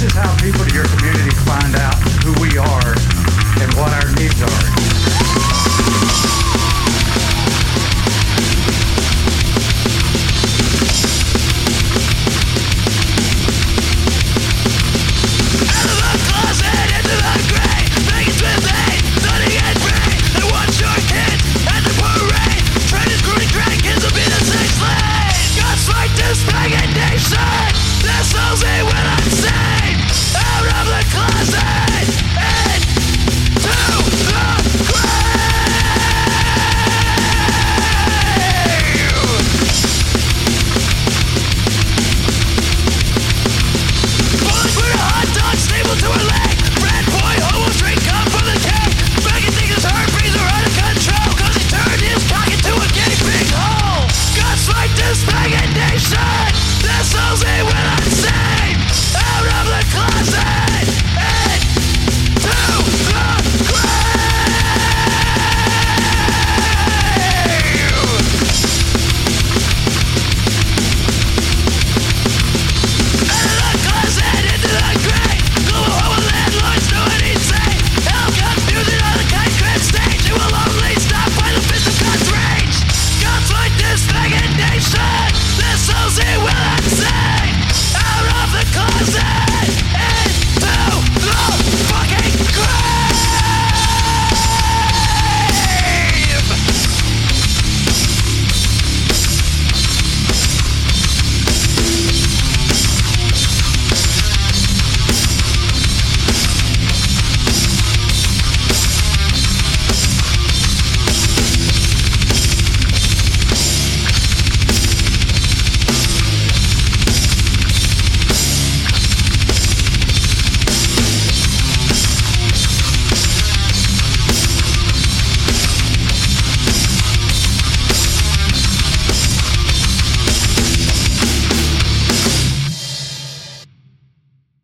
This is how people in your community find out who we are and what our needs are.